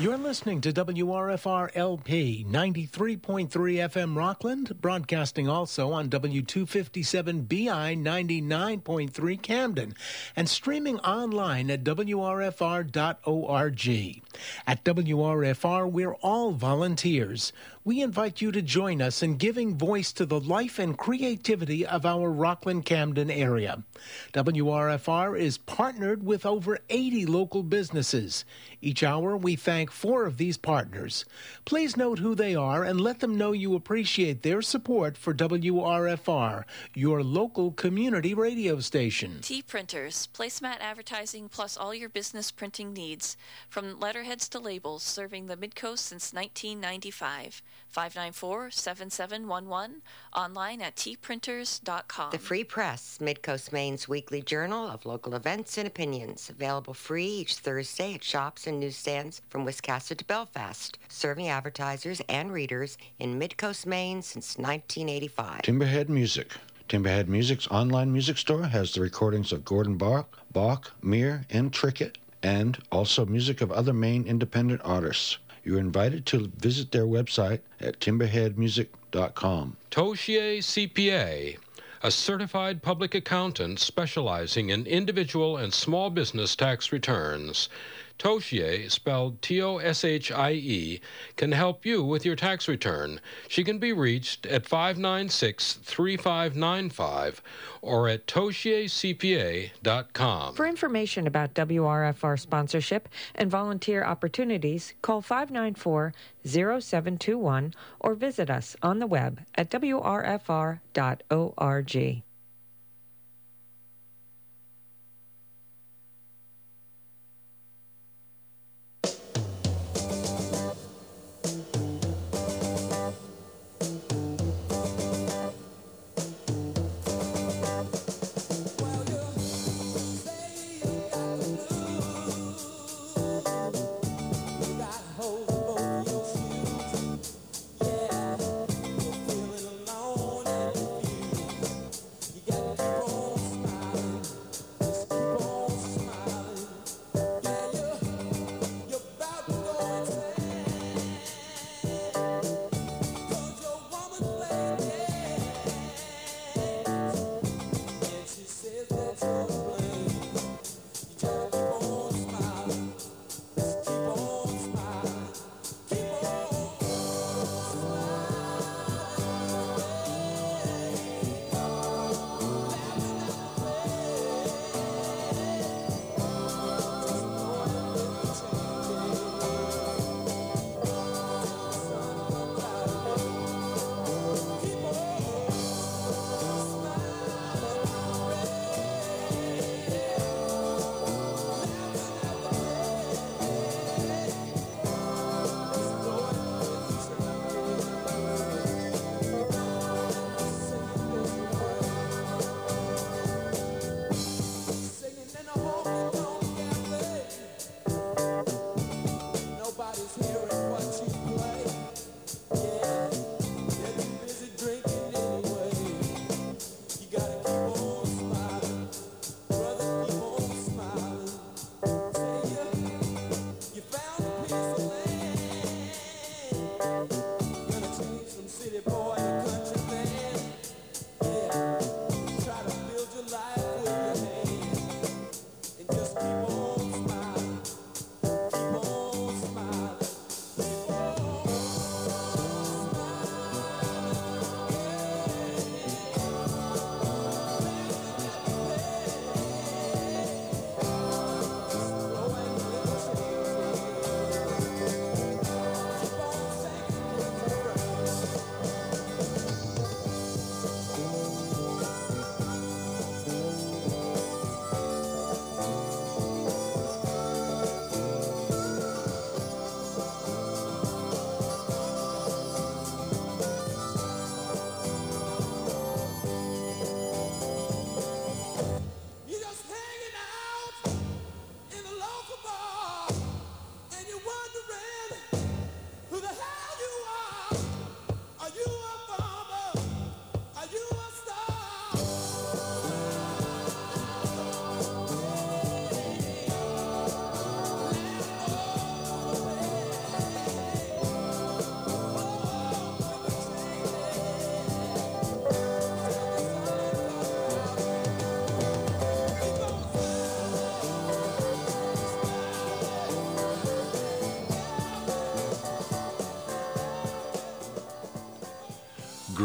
You're listening to WRFR LP 93.3 FM Rockland, broadcasting also on W257 BI 99.3 Camden, and streaming online at WRFR.org. At WRFR, we're all volunteers. We invite you to join us in giving voice to the life and creativity of our Rockland Camden area. WRFR is partnered with over 80 local businesses. Each hour, we thank four of these partners. Please note who they are and let them know you appreciate their support for WRFR, your local community radio station. T Printers, placemat advertising plus all your business printing needs. From letterheads to labels, serving the Midcoast since 1995. 594 7711, online at tprinters.com. The Free Press, Midcoast Maine's weekly journal of local events and opinions. Available free each Thursday at shops and newsstands from Wiscasset to Belfast, serving advertisers and readers in Midcoast Maine since 1985. Timberhead Music. Timberhead Music's online music store has the recordings of Gordon Bok, Bok, Muir, and Trickett, and also music of other Maine independent artists. You're invited to visit their website at timberheadmusic.com. Toshie CPA, a certified public accountant specializing in individual and small business tax returns. Toshie, spelled T O S H I E, can help you with your tax return. She can be reached at 596 3595 or at toshiecpa.com. For information about WRFR sponsorship and volunteer opportunities, call 594 0721 or visit us on the web at wrfr.org.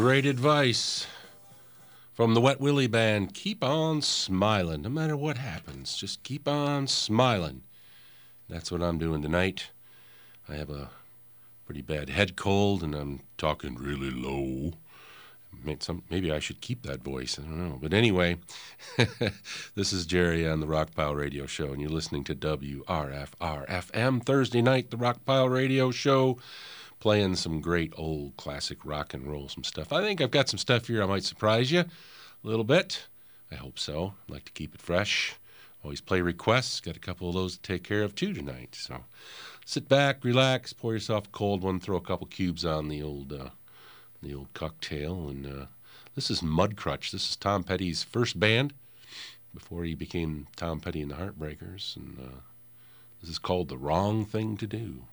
Great advice from the Wet Willie Band. Keep on smiling. No matter what happens, just keep on smiling. That's what I'm doing tonight. I have a pretty bad head cold and I'm talking really low. Maybe I should keep that voice. I don't know. But anyway, this is Jerry on the Rock Pile Radio Show, and you're listening to WRFR FM Thursday night, the Rock Pile Radio Show playing some great old classic rock and roll, some stuff. I think I've got some stuff here I might surprise you a little bit. I hope so. I'd like to keep it fresh. Always play requests. Got a couple of those to take care of too tonight. So sit back, relax, pour yourself a cold one, throw a couple cubes on the old uh, the old cocktail. And uh, this is Mudcrutch. This is Tom Petty's first band before he became Tom Petty and the Heartbreakers. And uh, this is called The Wrong Thing to Do.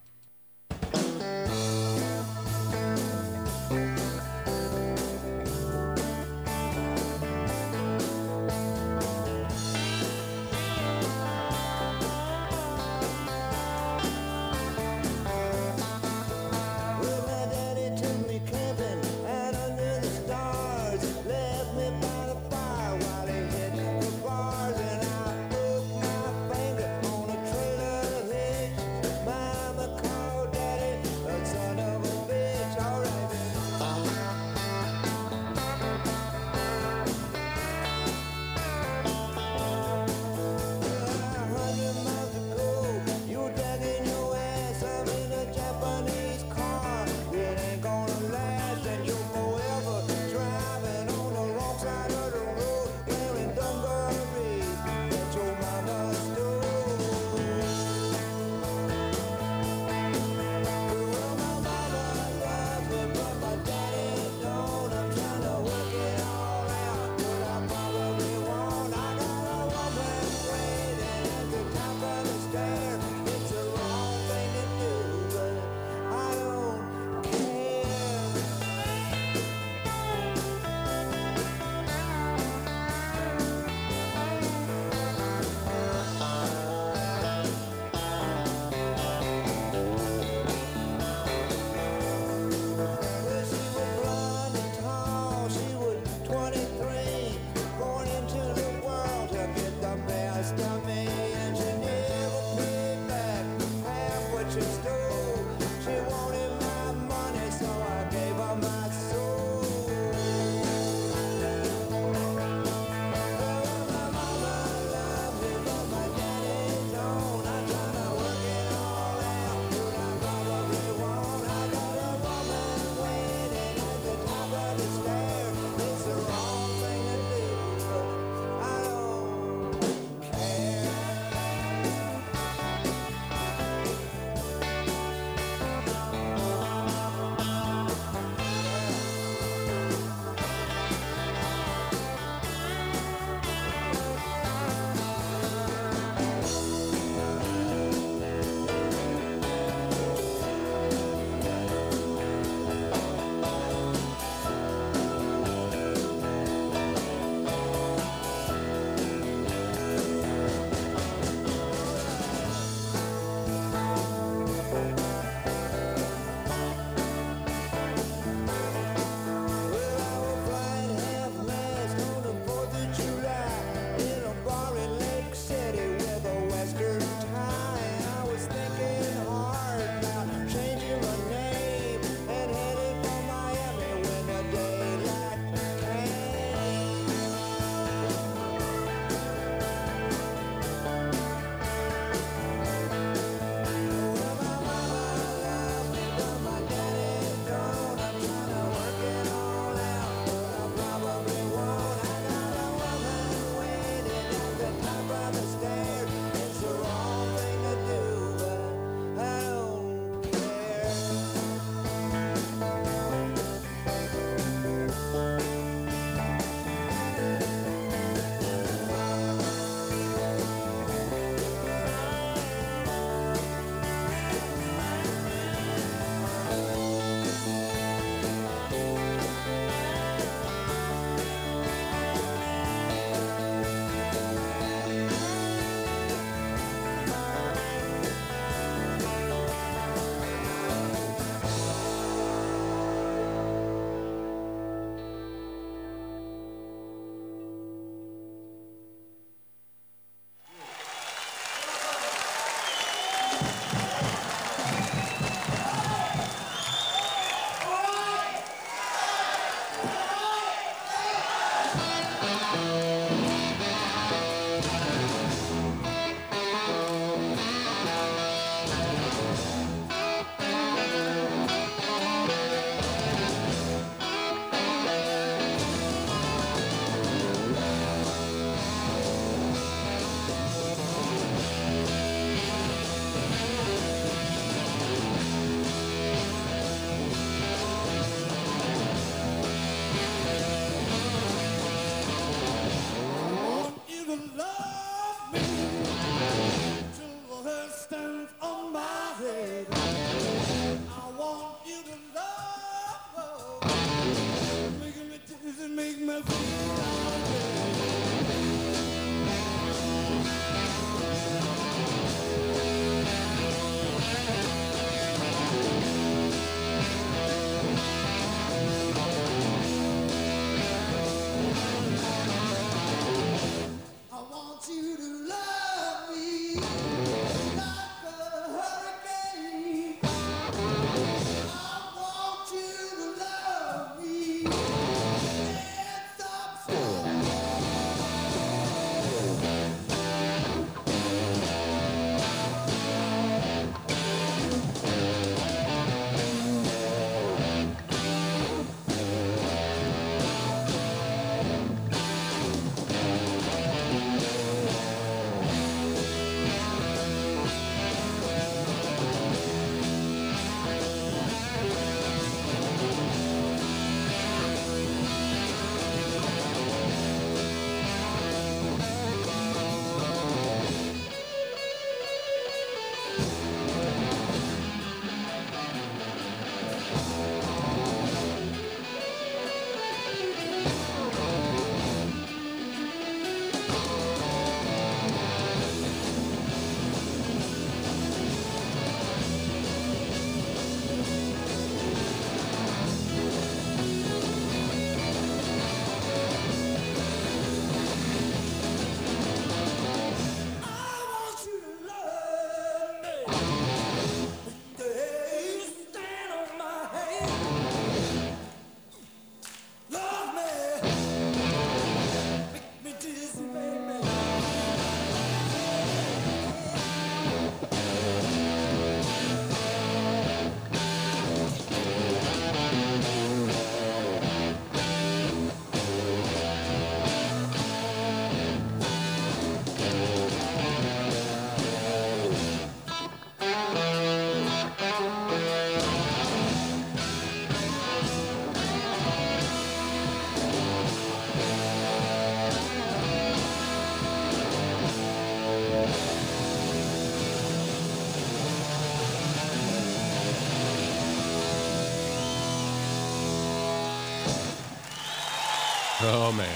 Oh, man.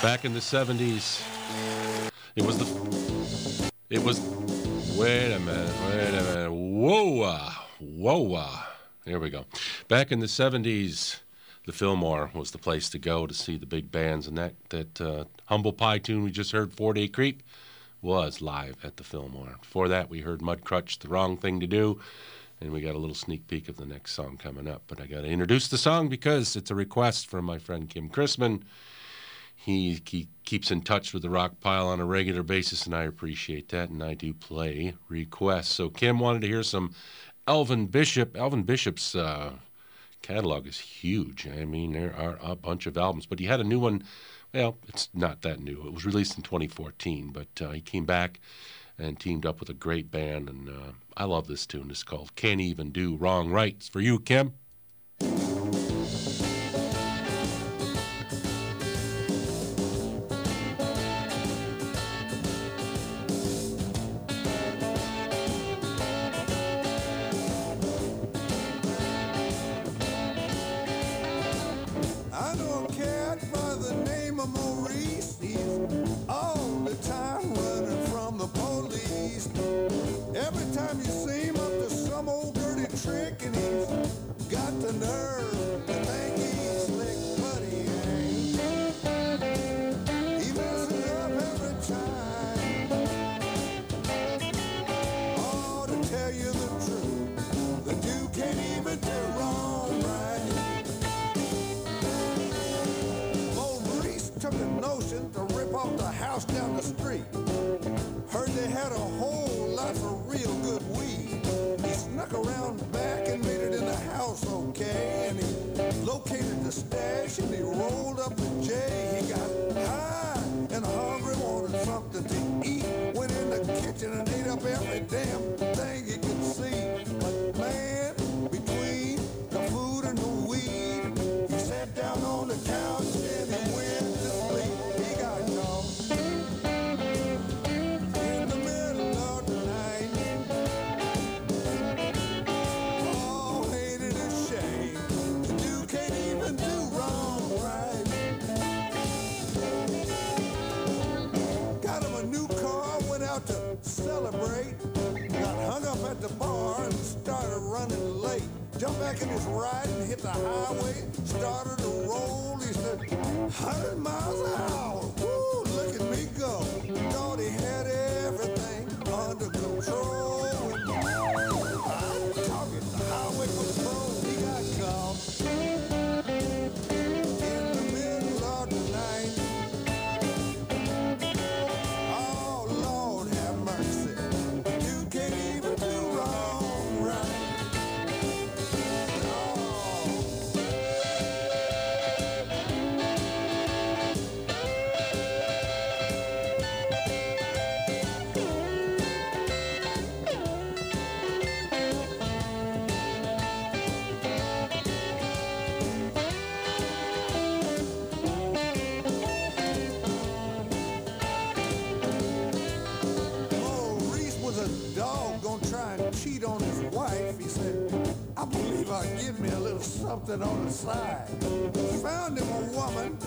Back in the 70s, it was the. It was. Wait a minute, wait a minute. Whoa, whoa. Here we go. Back in the 70s, the Fillmore was the place to go to see the big bands, and that, that uh, Humble Pie tune we just heard, Four Day Creep, was live at the Fillmore. Before that, we heard Mudcrutch, The Wrong Thing to Do, and we got a little sneak peek of the next song coming up. But I got to introduce the song because it's a request from my friend Kim Chrisman. He, he keeps in touch with the Rock Pile on a regular basis, and I appreciate that, and I do play requests. So Kim wanted to hear some Elvin Bishop. Elvin Bishop's uh, catalog is huge. I mean, there are a bunch of albums, but he had a new one. Well, it's not that new. It was released in 2014, but uh, he came back and teamed up with a great band, and uh, I love this tune. It's called "Can't Even Do Wrong Right." It's for you, Kim. Cheat on his wife. He said, I believe I'll give me a little something on the side. Found him a woman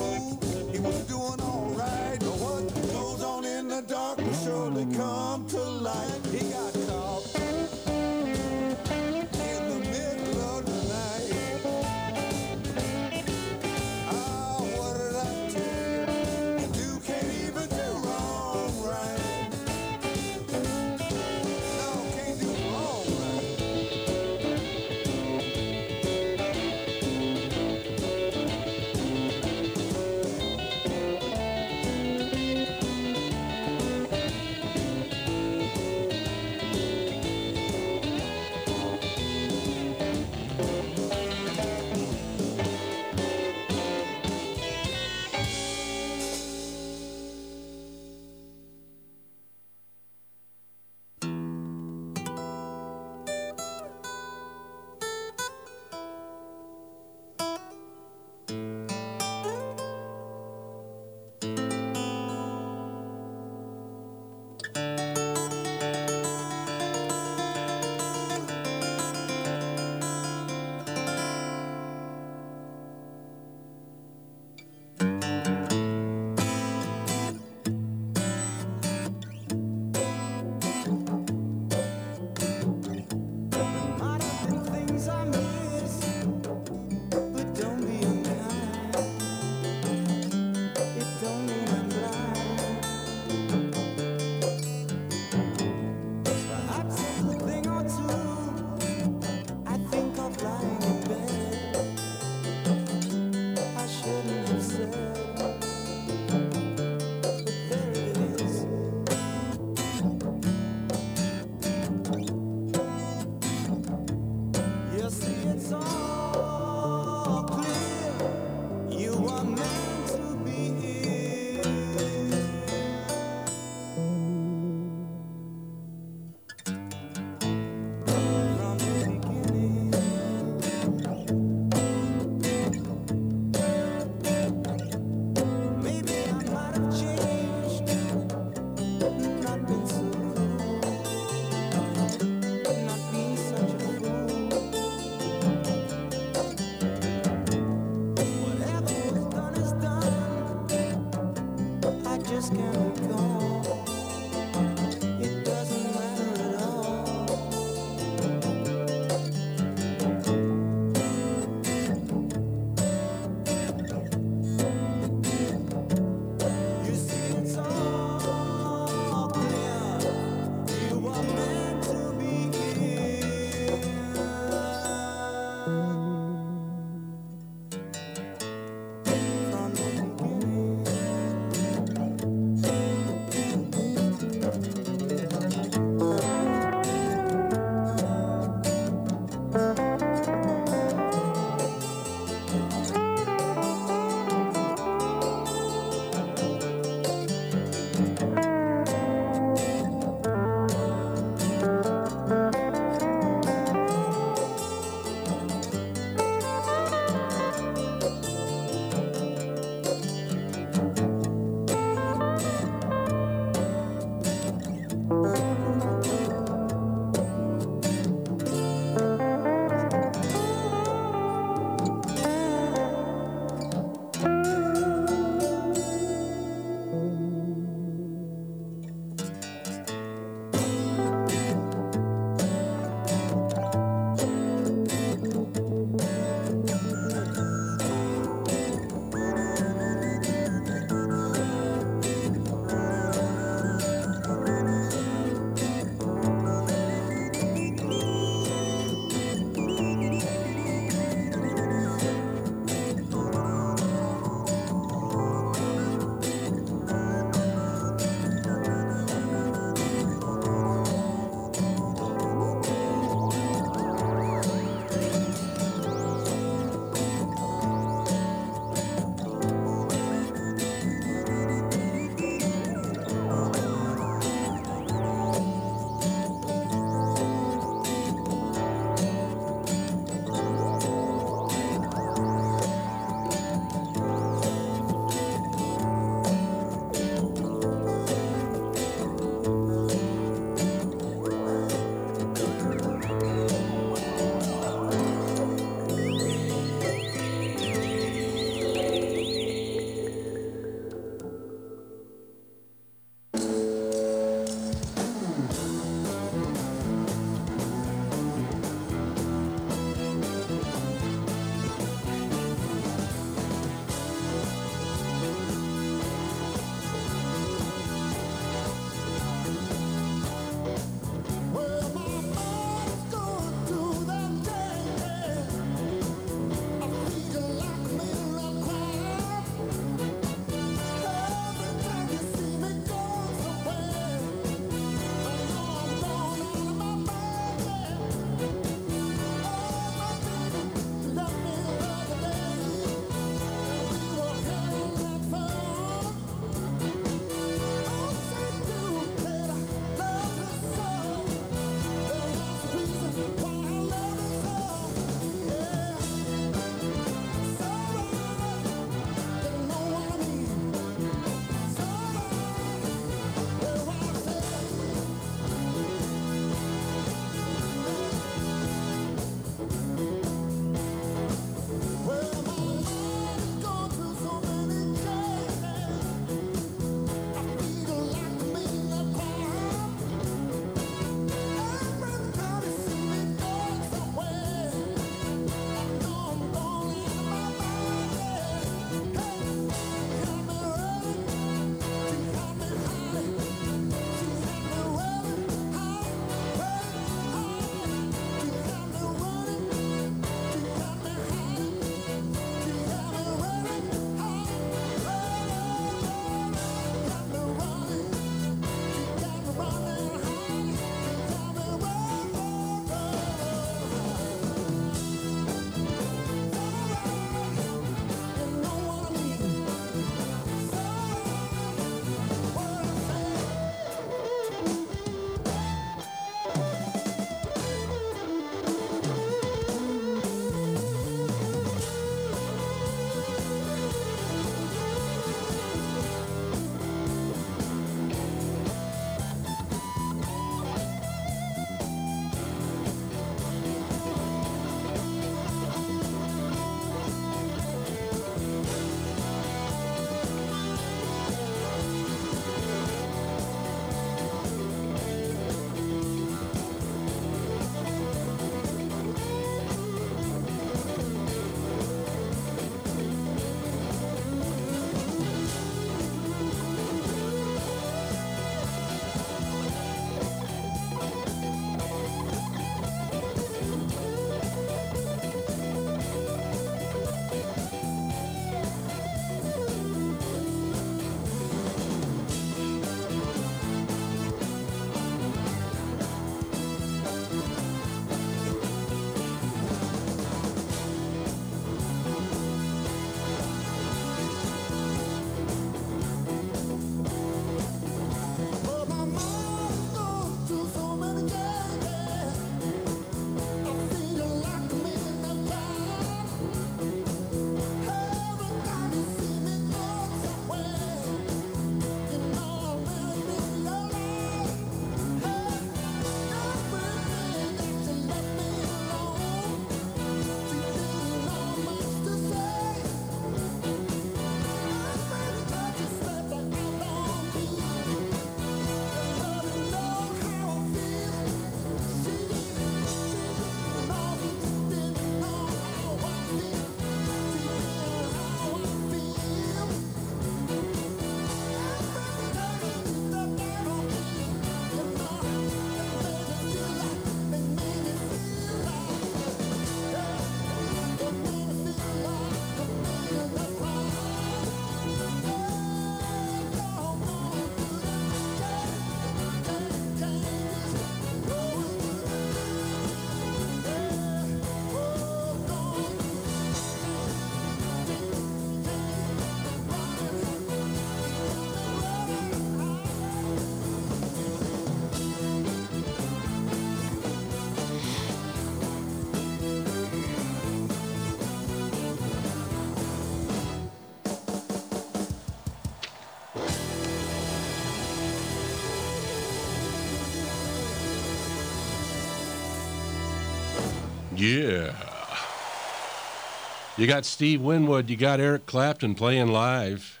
You got Steve Winwood, you got Eric Clapton playing live.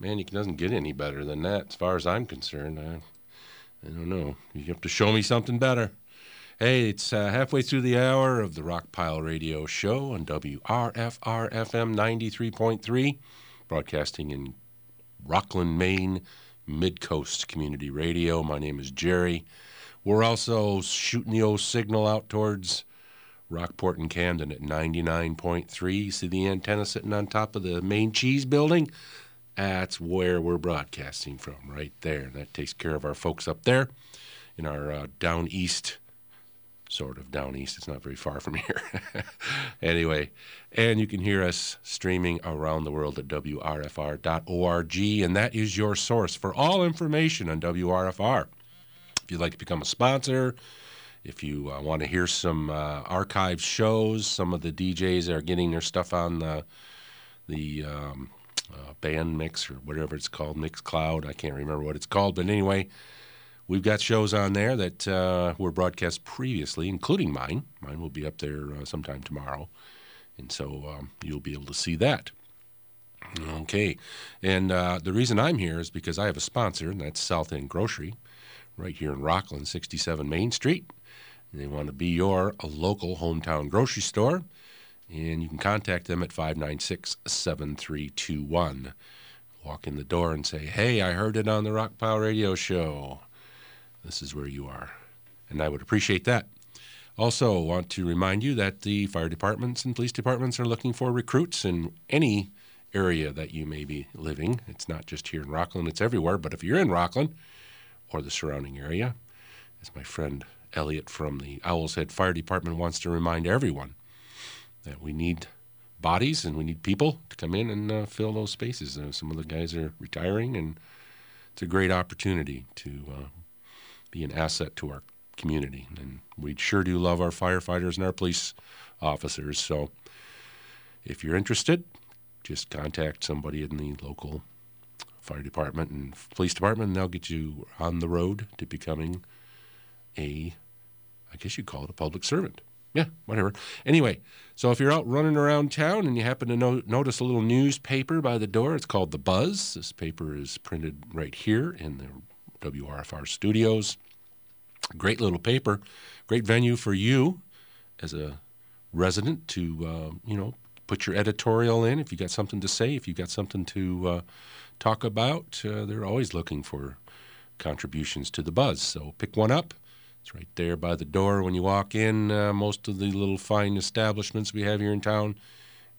Man, it doesn't get any better than that, as far as I'm concerned. I, I don't know. You have to show me something better. Hey, it's uh, halfway through the hour of the Rockpile Radio Show on WRFR FM 93.3, broadcasting in Rockland, Maine, Mid Coast Community Radio. My name is Jerry. We're also shooting the old signal out towards Rockport and Camden at 99.3. See the antenna sitting on top of the main cheese building? That's where we're broadcasting from, right there. That takes care of our folks up there in our uh, down east, sort of down east. It's not very far from here. anyway, and you can hear us streaming around the world at WRFR.org, and that is your source for all information on WRFR. If you'd like to become a sponsor, if you uh, want to hear some uh, archive shows, some of the DJs are getting their stuff on the, the um, uh, band mix or whatever it's called, Mix Cloud. I can't remember what it's called, but anyway, we've got shows on there that uh, were broadcast previously, including mine. Mine will be up there uh, sometime tomorrow, and so um, you'll be able to see that. Okay, and uh, the reason I'm here is because I have a sponsor, and that's South End Grocery, right here in Rockland, 67 Main Street. They want to be your local hometown grocery store, and you can contact them at 596 7321. Walk in the door and say, Hey, I heard it on the Rock Rockpile Radio Show. This is where you are. And I would appreciate that. Also, want to remind you that the fire departments and police departments are looking for recruits in any area that you may be living. It's not just here in Rockland, it's everywhere. But if you're in Rockland or the surrounding area, as my friend Elliot from the Owl's Head Fire Department wants to remind everyone that we need bodies and we need people to come in and uh, fill those spaces. Uh, some of the guys are retiring, and it's a great opportunity to uh, be an asset to our community. And we sure do love our firefighters and our police officers. So if you're interested, just contact somebody in the local fire department and police department, and they'll get you on the road to becoming a, I guess you'd call it a public servant. Yeah, whatever. Anyway, so if you're out running around town and you happen to no notice a little newspaper by the door, it's called The Buzz. This paper is printed right here in the WRFR studios. Great little paper, great venue for you as a resident to, uh, you know, put your editorial in if you've got something to say, if you've got something to uh, talk about. Uh, they're always looking for contributions to the buzz. So pick one up, it's right there by the door when you walk in, uh, most of the little fine establishments we have here in town,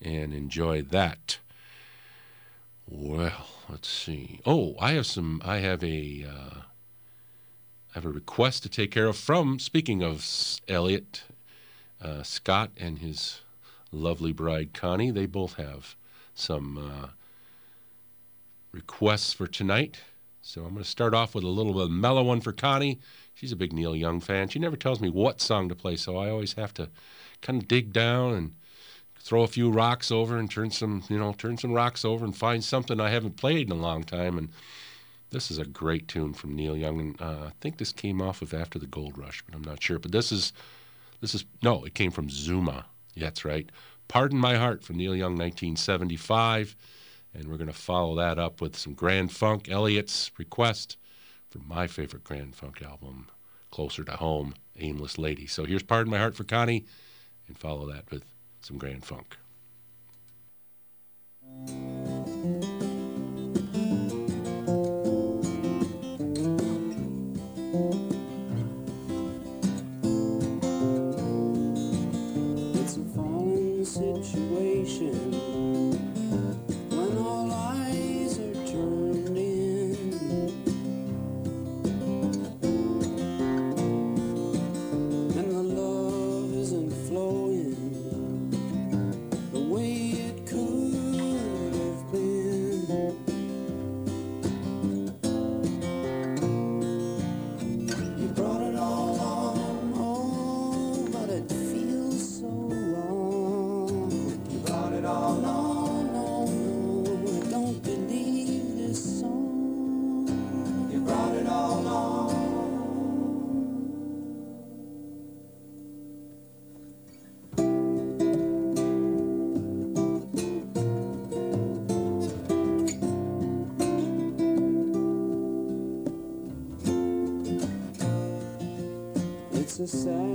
and enjoy that. Well, let's see. Oh, I have some. I have a. Uh, I have a request to take care of from. Speaking of Elliot, uh, Scott and his lovely bride Connie, they both have some uh, requests for tonight. So I'm going to start off with a little bit of mellow one for Connie she's a big Neil Young fan. She never tells me what song to play, so I always have to kind of dig down and throw a few rocks over and turn some, you know, turn some rocks over and find something I haven't played in a long time. And this is a great tune from Neil Young, and uh, I think this came off of After the Gold Rush, but I'm not sure. But this is, this is no, it came from Zuma. Yeah, that's right. Pardon My Heart from Neil Young, 1975. And we're going to follow that up with some Grand Funk, Elliot's request from my favorite Grand Funk album, Closer to Home, Aimless Lady. So here's Pardon My Heart for Connie, and follow that with some Grand Funk. A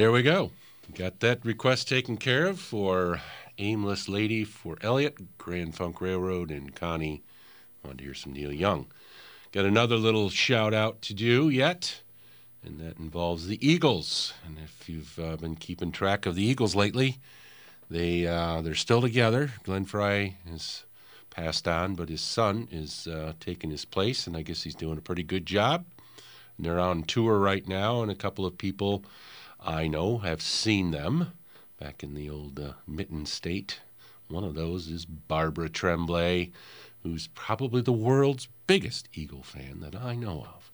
There we go. Got that request taken care of for Aimless Lady for Elliot, Grand Funk Railroad, and Connie. Want to hear some Neil Young. Got another little shout out to do yet, and that involves the Eagles. And if you've uh, been keeping track of the Eagles lately, they uh, they're still together. Glenn Frey has passed on, but his son is uh, taking his place, and I guess he's doing a pretty good job. And they're on tour right now, and a couple of people I know have seen them back in the old uh, Mitten State. One of those is Barbara Tremblay, who's probably the world's biggest Eagle fan that I know of.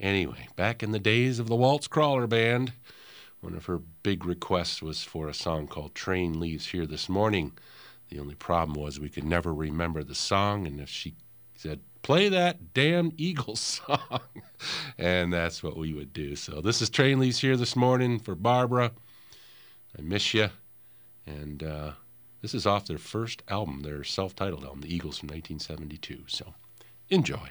Anyway, back in the days of the Waltz Crawler Band, one of her big requests was for a song called Train Leaves Here This Morning. The only problem was we could never remember the song, and if she said, play that damn Eagles song. and that's what we would do. So this is Train Leaves here this morning for Barbara. I miss you. And uh, this is off their first album, their self titled album, The Eagles from 1972. So enjoy.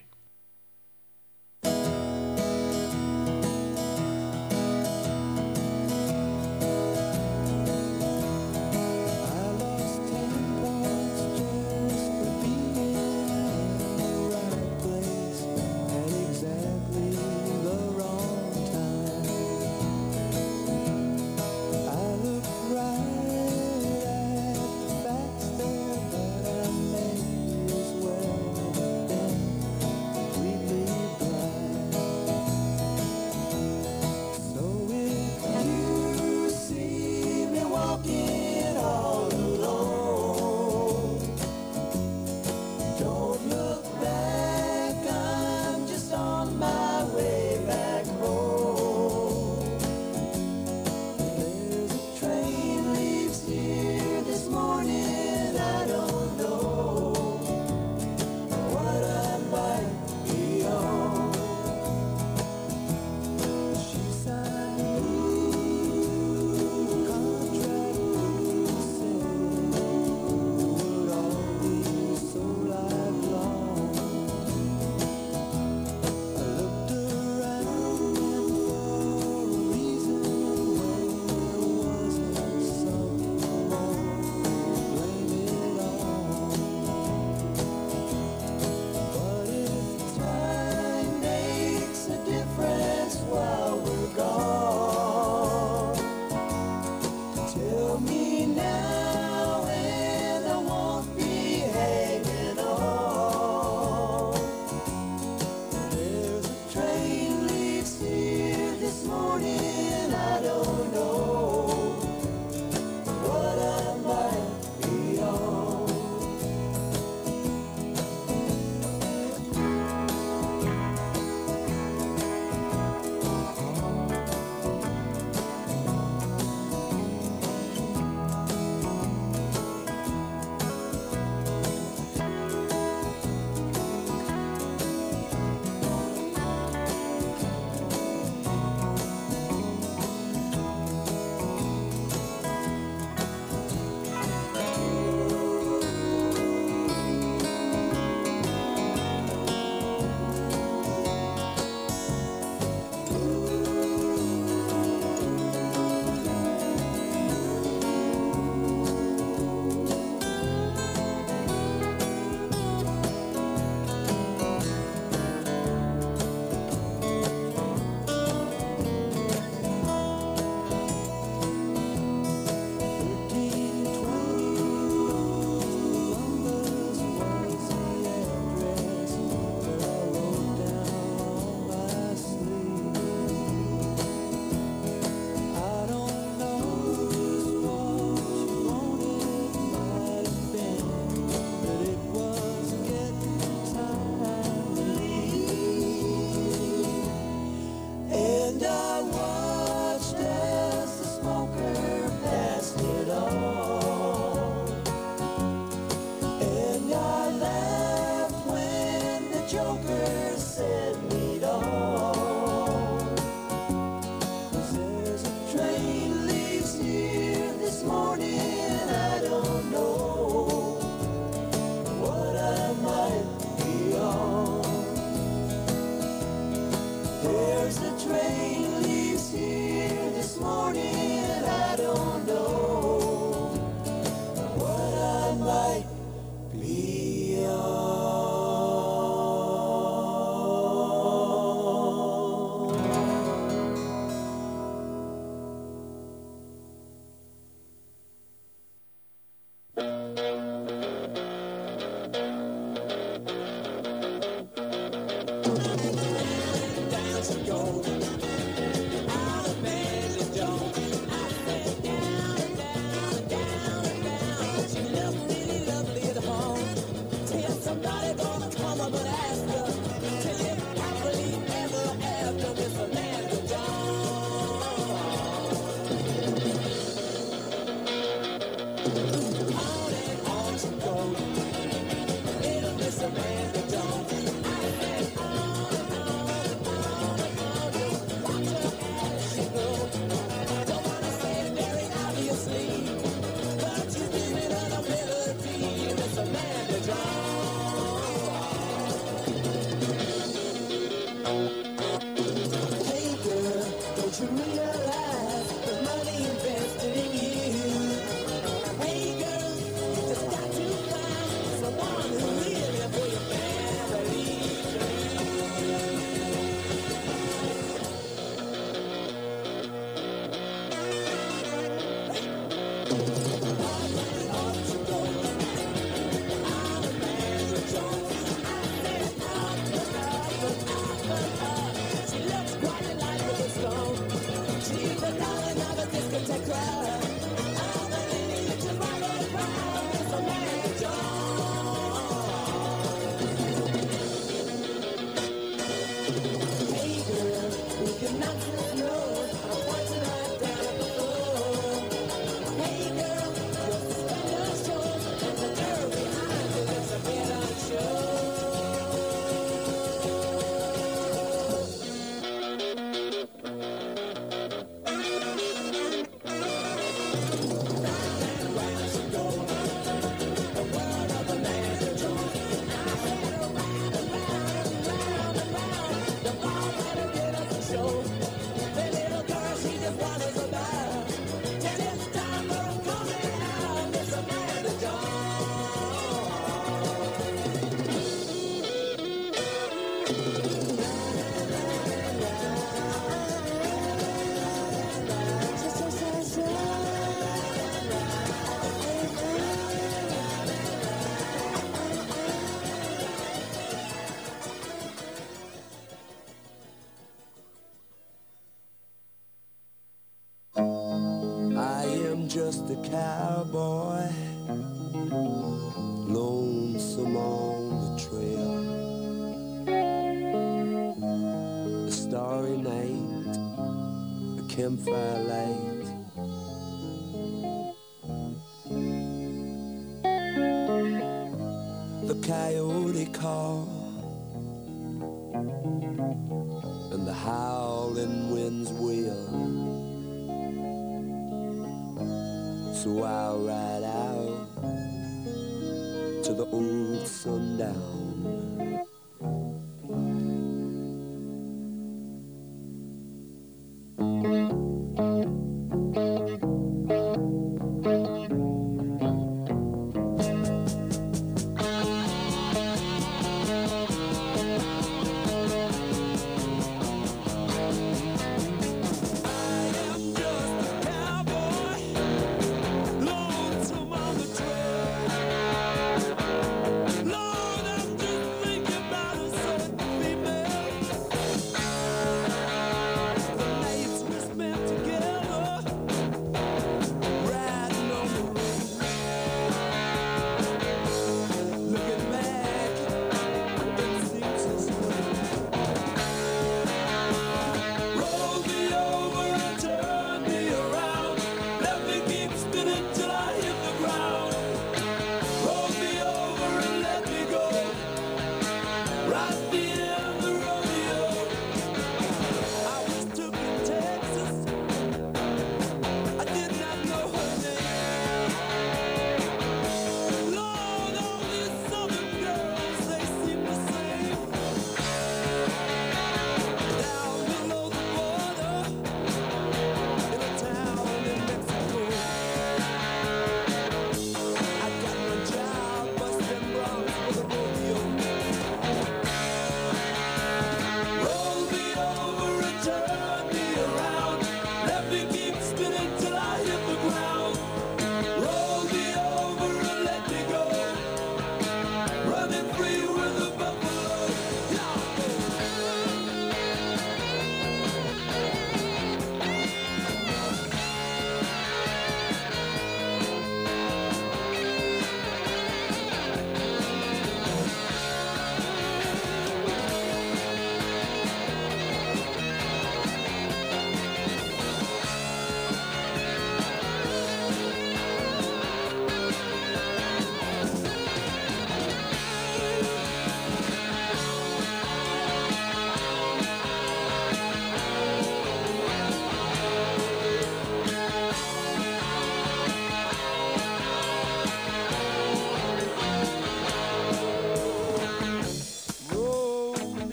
A campfire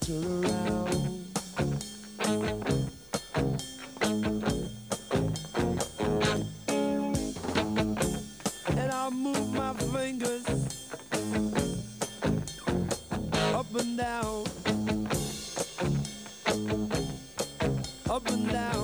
I'll around. And I'll move my fingers up and down, up and down.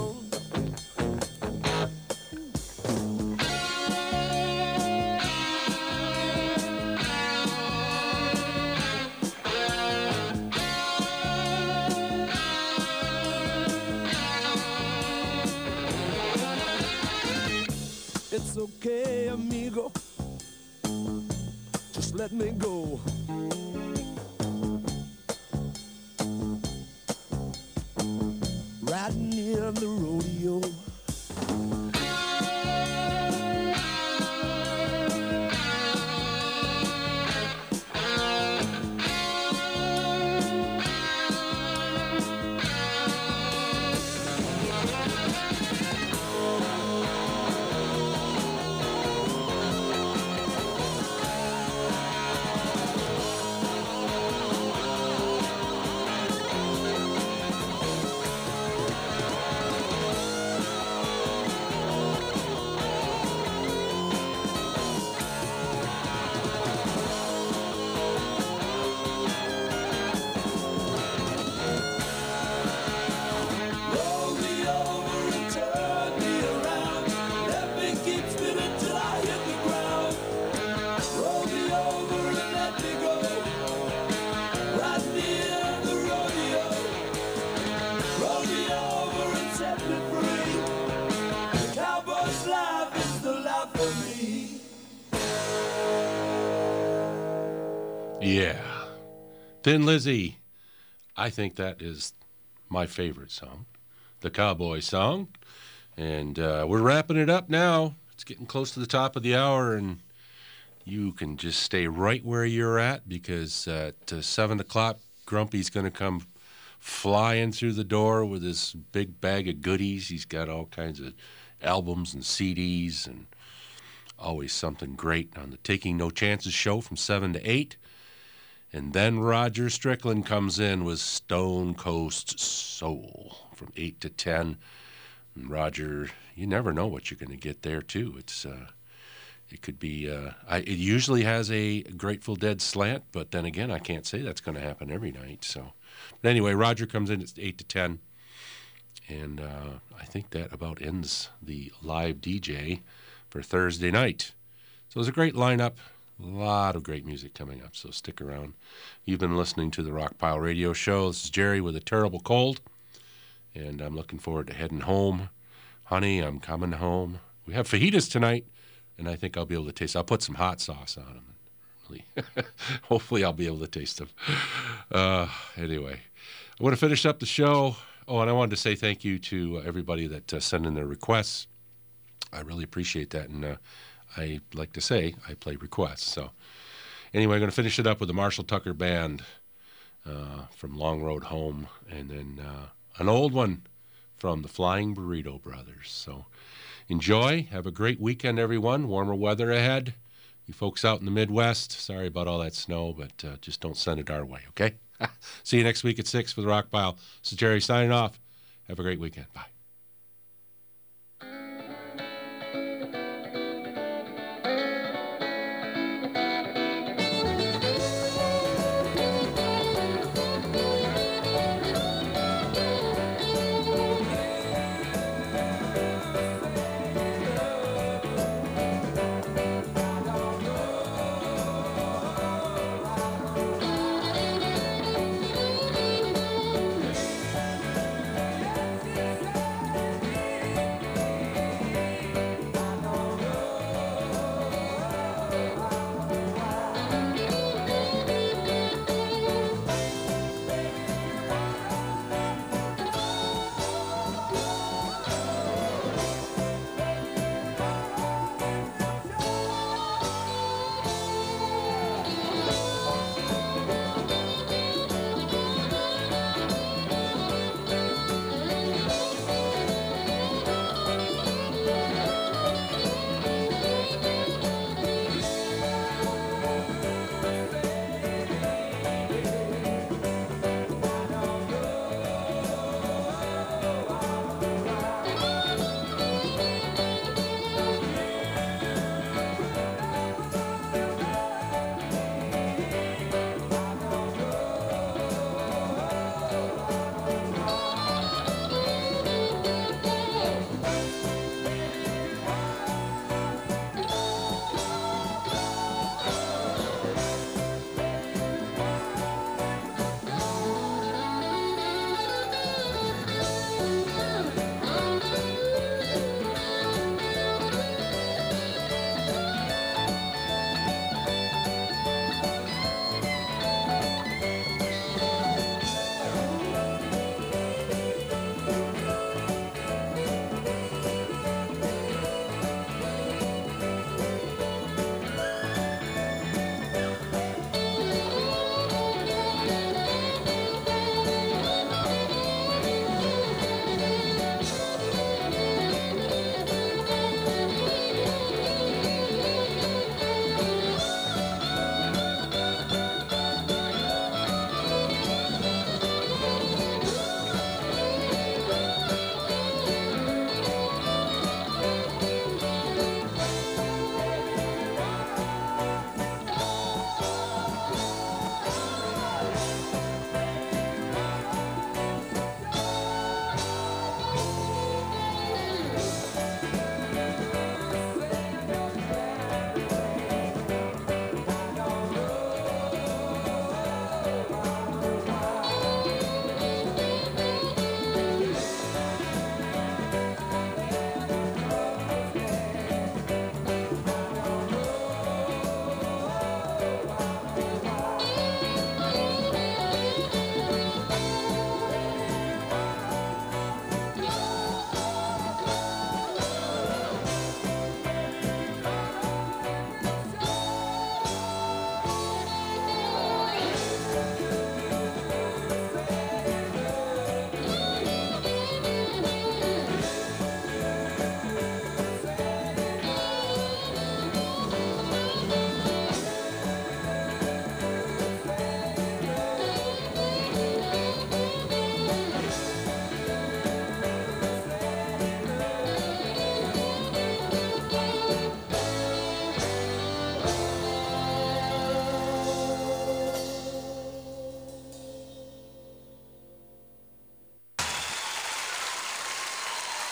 Thin Lizzy. I think that is my favorite song, the cowboy song. And uh, we're wrapping it up now. It's getting close to the top of the hour, and you can just stay right where you're at because at uh, 7 o'clock, Grumpy's going to come flying through the door with this big bag of goodies. He's got all kinds of albums and CDs and always something great on the Taking No Chances show from 7 to 8. And then Roger Strickland comes in with Stone Coast Soul from 8 to 10. And Roger, you never know what you're going to get there, too. It's. Uh, it could be. Uh, I, it usually has a Grateful Dead slant, but then again, I can't say that's going to happen every night. So, but anyway, Roger comes in at eight to ten, and uh, I think that about ends the live DJ for Thursday night. So it was a great lineup. A lot of great music coming up, so stick around. You've been listening to the Rock Pile Radio Show. This is Jerry with a terrible cold, and I'm looking forward to heading home. Honey, I'm coming home. We have fajitas tonight, and I think I'll be able to taste. I'll put some hot sauce on them. Hopefully, I'll be able to taste them. Uh, anyway, I want to finish up the show. Oh, and I wanted to say thank you to everybody that uh, sent in their requests. I really appreciate that, and uh, I like to say I play requests. So, anyway, I'm going to finish it up with the Marshall Tucker Band uh, from Long Road Home, and then uh, an old one from the Flying Burrito Brothers. So, enjoy. Have a great weekend, everyone. Warmer weather ahead. You folks out in the Midwest, sorry about all that snow, but uh, just don't send it our way, okay? See you next week at 6 for the Rock Pile. This is Jerry signing off. Have a great weekend. Bye.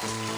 Thank